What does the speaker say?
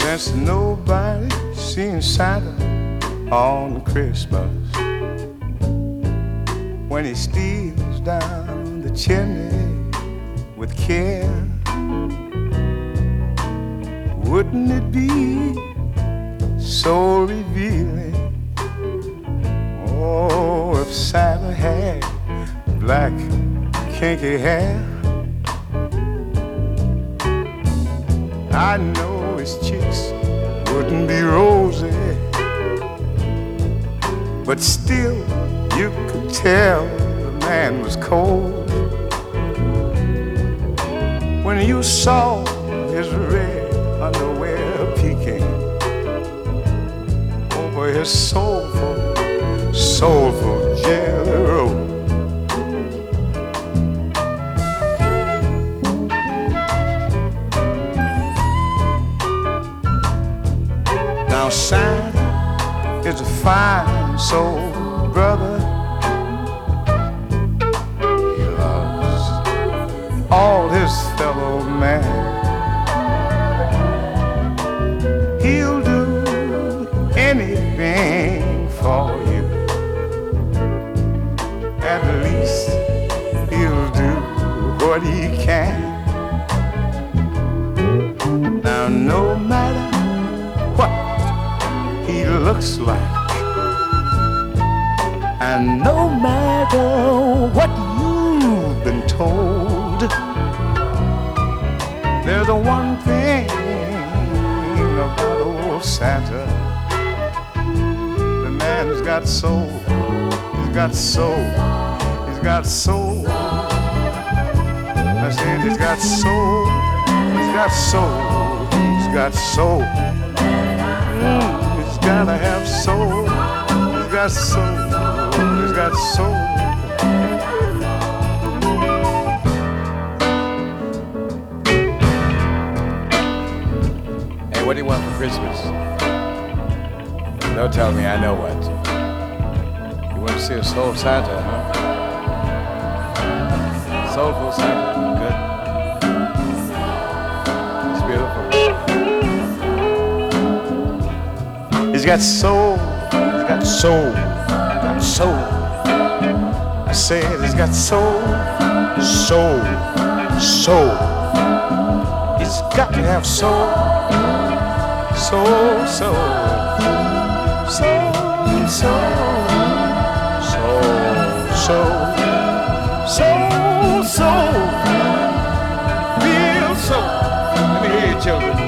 Since nobody seen Santa on Christmas when he steals down the chimney with care. Wouldn't it be so revealing? Oh, if Santa had black kinky hair. I know his cheeks wouldn't be rosy, but still you could tell the man was cold. When you saw his red underwear peeking over his soulful, soulful Is a fine soul, brother. He loves all his fellow man. He'll do anything for you. At least he'll do what he can. Looks like. And no matter what you've been told, there's a one thing about old Santa. The man who's got soul, he's got soul, he's got soul. I said he's got soul, he's got soul, he's got soul. Got soul. He's got soul. Hey, what do you want for Christmas? Don't tell me, I know what. You want to see a soul Santa, huh? Soulful Santa, good. It's beautiful. He's got soul got soul, got soul. I said it's got soul, soul, soul. It's got to have soul, soul, soul, soul, soul, soul, soul. soul, soul, soul. real soul. Let me hear you, children.